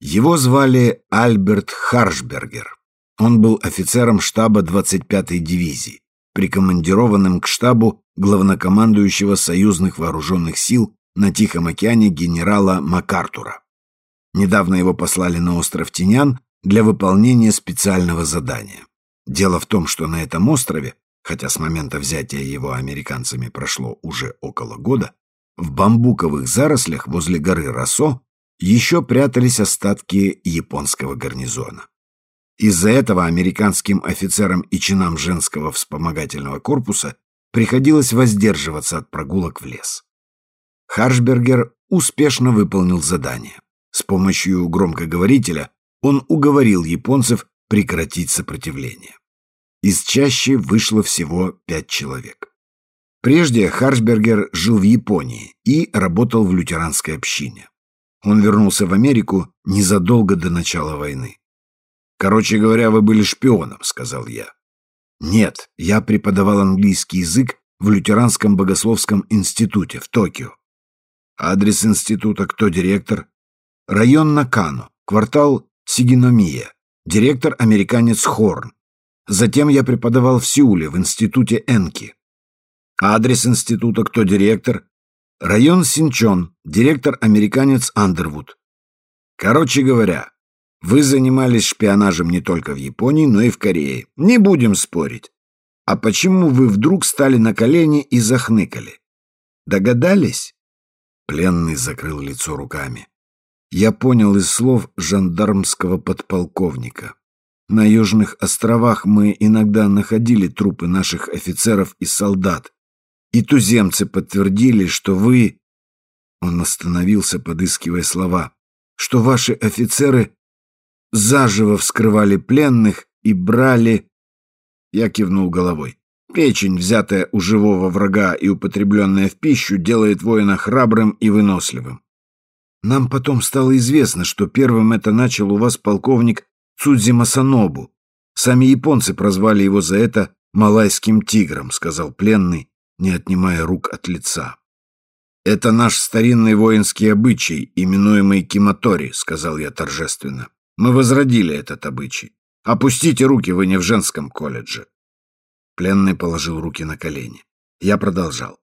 Его звали Альберт Харшбергер. Он был офицером штаба 25-й дивизии, прикомандированным к штабу главнокомандующего союзных вооруженных сил на Тихом океане генерала МакАртура. Недавно его послали на остров Тинян для выполнения специального задания. Дело в том, что на этом острове, хотя с момента взятия его американцами прошло уже около года, в бамбуковых зарослях возле горы Росо еще прятались остатки японского гарнизона. Из-за этого американским офицерам и чинам женского вспомогательного корпуса приходилось воздерживаться от прогулок в лес. Харшбергер успешно выполнил задание. С помощью громкоговорителя он уговорил японцев прекратить сопротивление. Из чащи вышло всего пять человек. Прежде Харшбергер жил в Японии и работал в лютеранской общине. Он вернулся в Америку незадолго до начала войны. «Короче говоря, вы были шпионом», — сказал я. «Нет, я преподавал английский язык в Лютеранском богословском институте в Токио. Адрес института, кто директор? Район Накано, квартал Сигиномия, директор американец Хорн. Затем я преподавал в Сеуле в институте Энки. Адрес института, кто директор? Район Синчон, директор американец Андервуд. Короче говоря, вы занимались шпионажем не только в Японии, но и в Корее. Не будем спорить. А почему вы вдруг стали на колени и захныкали? Догадались? Пленный закрыл лицо руками. Я понял из слов жандармского подполковника. На Южных островах мы иногда находили трупы наших офицеров и солдат. И туземцы подтвердили, что вы... Он остановился, подыскивая слова. Что ваши офицеры заживо вскрывали пленных и брали... Я кивнул головой. Печень, взятая у живого врага и употребленная в пищу, делает воина храбрым и выносливым. Нам потом стало известно, что первым это начал у вас полковник Цудзима Санобу. Сами японцы прозвали его за это «малайским тигром», — сказал пленный, не отнимая рук от лица. «Это наш старинный воинский обычай, именуемый киматори», — сказал я торжественно. «Мы возродили этот обычай. Опустите руки, вы не в женском колледже». Пленный положил руки на колени. Я продолжал.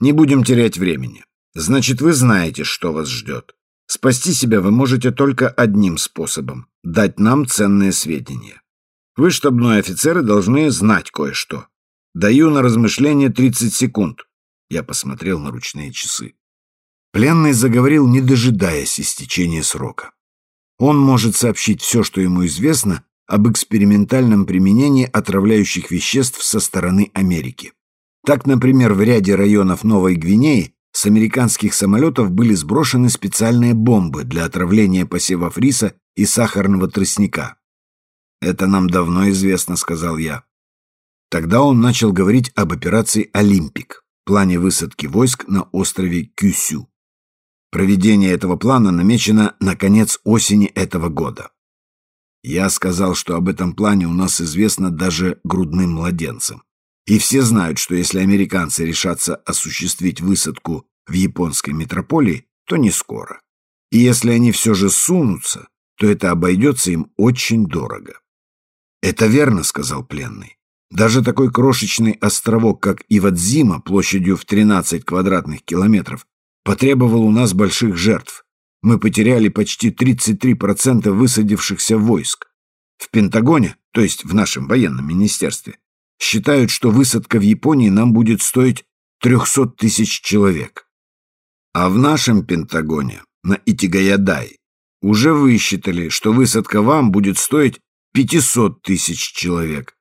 «Не будем терять времени. Значит, вы знаете, что вас ждет. Спасти себя вы можете только одним способом – дать нам ценные сведения. Вы, штабной офицеры, должны знать кое-что. Даю на размышление 30 секунд. Я посмотрел на ручные часы. Пленный заговорил, не дожидаясь истечения срока. Он может сообщить все, что ему известно, об экспериментальном применении отравляющих веществ со стороны Америки. Так, например, в ряде районов Новой Гвинеи с американских самолетов были сброшены специальные бомбы для отравления посевов риса и сахарного тростника. «Это нам давно известно», — сказал я. Тогда он начал говорить об операции «Олимпик», плане высадки войск на острове Кюсю. Проведение этого плана намечено на конец осени этого года. Я сказал, что об этом плане у нас известно даже грудным младенцам. И все знают, что если американцы решатся осуществить высадку в японской метрополии, то не скоро. И если они все же сунутся, то это обойдется им очень дорого. «Это верно», — сказал пленный. «Даже такой крошечный островок, как Ивадзима, площадью в 13 квадратных километров, потребовал у нас больших жертв. Мы потеряли почти 33% высадившихся войск. В Пентагоне, то есть в нашем военном министерстве, считают, что высадка в Японии нам будет стоить 300 тысяч человек. А в нашем Пентагоне, на Итигаядай, уже высчитали, что высадка вам будет стоить 500 тысяч человек.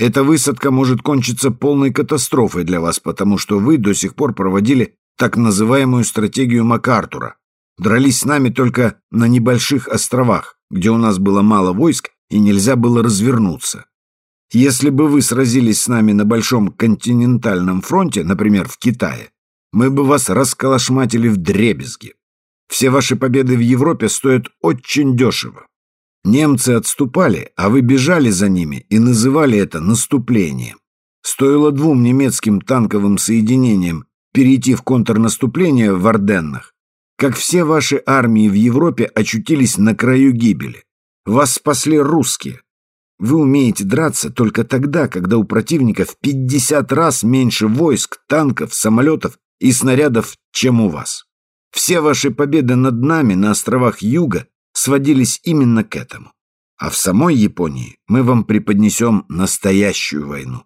Эта высадка может кончиться полной катастрофой для вас, потому что вы до сих пор проводили так называемую стратегию МакАртура. Дрались с нами только на небольших островах, где у нас было мало войск и нельзя было развернуться. Если бы вы сразились с нами на большом континентальном фронте, например, в Китае, мы бы вас расколошматили в дребезги. Все ваши победы в Европе стоят очень дешево. Немцы отступали, а вы бежали за ними и называли это наступлением. Стоило двум немецким танковым соединениям перейти в контрнаступление в Орденнах, как все ваши армии в Европе очутились на краю гибели. Вас спасли русские. Вы умеете драться только тогда, когда у противника в 50 раз меньше войск, танков, самолетов и снарядов, чем у вас. Все ваши победы над нами на островах Юга сводились именно к этому. А в самой Японии мы вам преподнесем настоящую войну.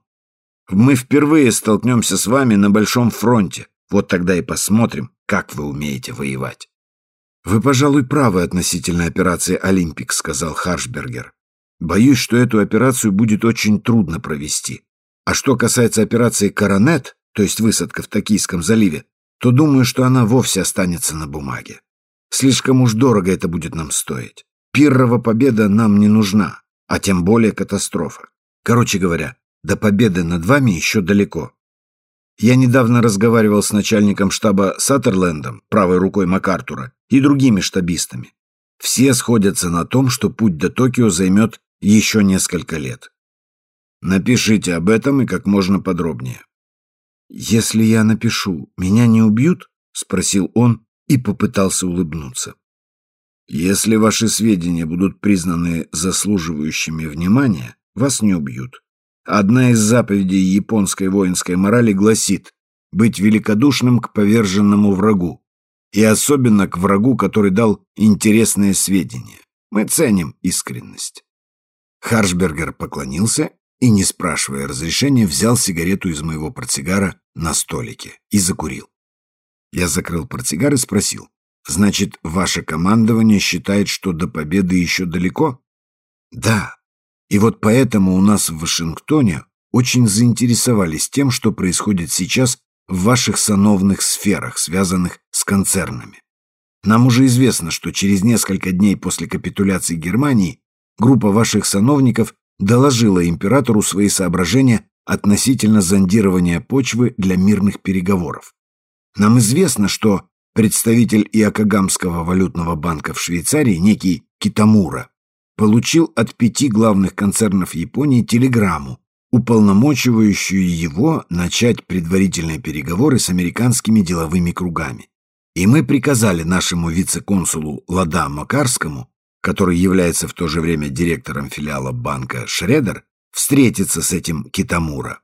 Мы впервые столкнемся с вами на Большом фронте. Вот тогда и посмотрим, как вы умеете воевать. «Вы, пожалуй, правы относительно операции «Олимпик», — сказал Харшбергер. «Боюсь, что эту операцию будет очень трудно провести. А что касается операции «Коронет», то есть высадка в Токийском заливе, то думаю, что она вовсе останется на бумаге. Слишком уж дорого это будет нам стоить. Пиррова победа нам не нужна, а тем более катастрофа. Короче говоря, до победы над вами еще далеко. Я недавно разговаривал с начальником штаба Саттерлендом, правой рукой МакАртура, и другими штабистами. Все сходятся на том, что путь до Токио займет еще несколько лет. Напишите об этом и как можно подробнее. «Если я напишу, меня не убьют?» — спросил он и попытался улыбнуться. Если ваши сведения будут признаны заслуживающими внимания, вас не убьют. Одна из заповедей японской воинской морали гласит быть великодушным к поверженному врагу, и особенно к врагу, который дал интересные сведения. Мы ценим искренность. Харшбергер поклонился и, не спрашивая разрешения, взял сигарету из моего портсигара на столике и закурил. Я закрыл портсигар и спросил, Значит, ваше командование считает, что до победы еще далеко? Да. И вот поэтому у нас в Вашингтоне очень заинтересовались тем, что происходит сейчас в ваших сановных сферах, связанных с концернами. Нам уже известно, что через несколько дней после капитуляции Германии группа ваших сановников доложила императору свои соображения относительно зондирования почвы для мирных переговоров. Нам известно, что представитель Иокогамского валютного банка в Швейцарии, некий Китамура, получил от пяти главных концернов Японии телеграмму, уполномочивающую его начать предварительные переговоры с американскими деловыми кругами. И мы приказали нашему вице-консулу Лада Макарскому, который является в то же время директором филиала банка Шредер, встретиться с этим Китамура.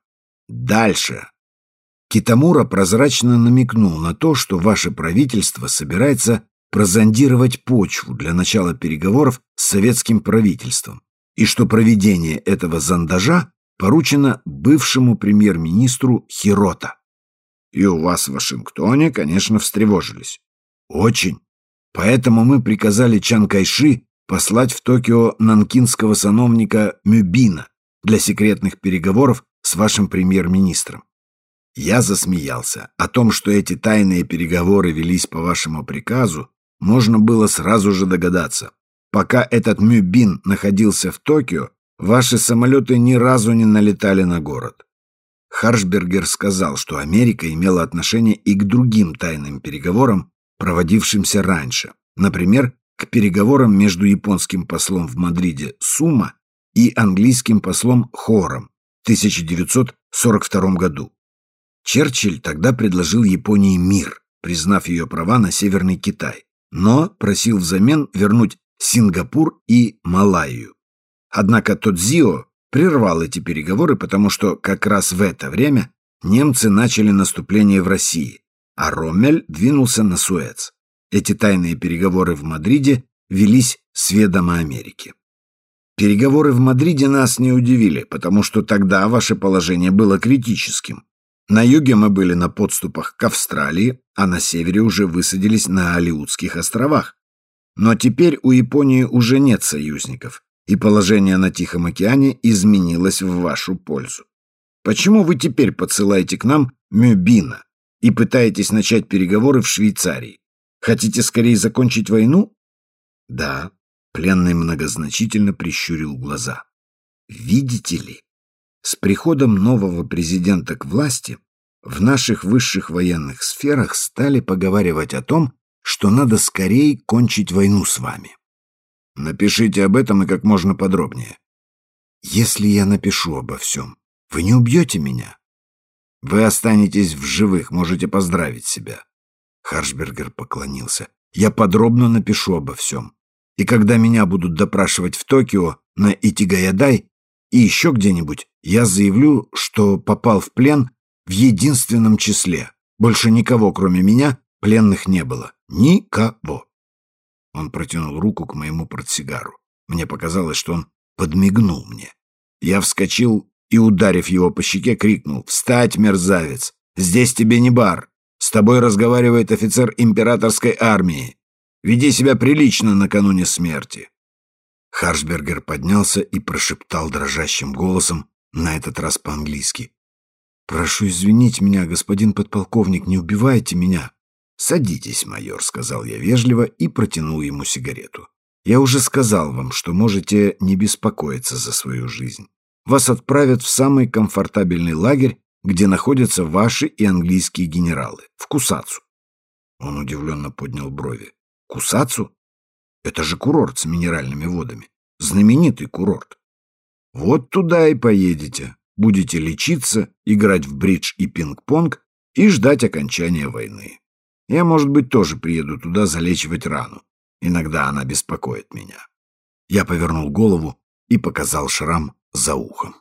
Дальше Китамура прозрачно намекнул на то, что ваше правительство собирается прозондировать почву для начала переговоров с советским правительством, и что проведение этого зондажа поручено бывшему премьер-министру Хирота. И у вас в Вашингтоне, конечно, встревожились. Очень. Поэтому мы приказали Чан Кайши послать в Токио нанкинского сановника Мюбина для секретных переговоров с вашим премьер-министром. Я засмеялся. О том, что эти тайные переговоры велись по вашему приказу, можно было сразу же догадаться. Пока этот Мюбин находился в Токио, ваши самолеты ни разу не налетали на город. Харшбергер сказал, что Америка имела отношение и к другим тайным переговорам, проводившимся раньше. Например, к переговорам между японским послом в Мадриде Сума и английским послом Хором в 1942 году. Черчилль тогда предложил Японии мир, признав ее права на Северный Китай, но просил взамен вернуть Сингапур и Малайю. Однако Тодзио прервал эти переговоры, потому что как раз в это время немцы начали наступление в России, а Роммель двинулся на Суэц. Эти тайные переговоры в Мадриде велись с ведома Америки. Переговоры в Мадриде нас не удивили, потому что тогда ваше положение было критическим. На юге мы были на подступах к Австралии, а на севере уже высадились на Алиутских островах. Но теперь у Японии уже нет союзников, и положение на Тихом океане изменилось в вашу пользу. Почему вы теперь подсылаете к нам Мюбина и пытаетесь начать переговоры в Швейцарии? Хотите скорее закончить войну? Да, пленный многозначительно прищурил глаза. Видите ли, с приходом нового президента к власти в наших высших военных сферах стали поговаривать о том, что надо скорее кончить войну с вами. Напишите об этом и как можно подробнее. Если я напишу обо всем, вы не убьете меня? Вы останетесь в живых, можете поздравить себя. Харшбергер поклонился. Я подробно напишу обо всем. И когда меня будут допрашивать в Токио, на Итигаядай и еще где-нибудь, я заявлю, что попал в плен в единственном числе. Больше никого, кроме меня, пленных не было. Никого. Он протянул руку к моему портсигару. Мне показалось, что он подмигнул мне. Я вскочил и, ударив его по щеке, крикнул «Встать, мерзавец! Здесь тебе не бар! С тобой разговаривает офицер императорской армии! Веди себя прилично накануне смерти!» Харшбергер поднялся и прошептал дрожащим голосом, на этот раз по-английски. «Прошу извинить меня, господин подполковник, не убивайте меня!» «Садитесь, майор», — сказал я вежливо и протянул ему сигарету. «Я уже сказал вам, что можете не беспокоиться за свою жизнь. Вас отправят в самый комфортабельный лагерь, где находятся ваши и английские генералы, в Кусацу». Он удивленно поднял брови. «Кусацу? Это же курорт с минеральными водами. Знаменитый курорт. Вот туда и поедете. Будете лечиться, играть в бридж и пинг-понг и ждать окончания войны. Я, может быть, тоже приеду туда залечивать рану. Иногда она беспокоит меня. Я повернул голову и показал шрам за ухом.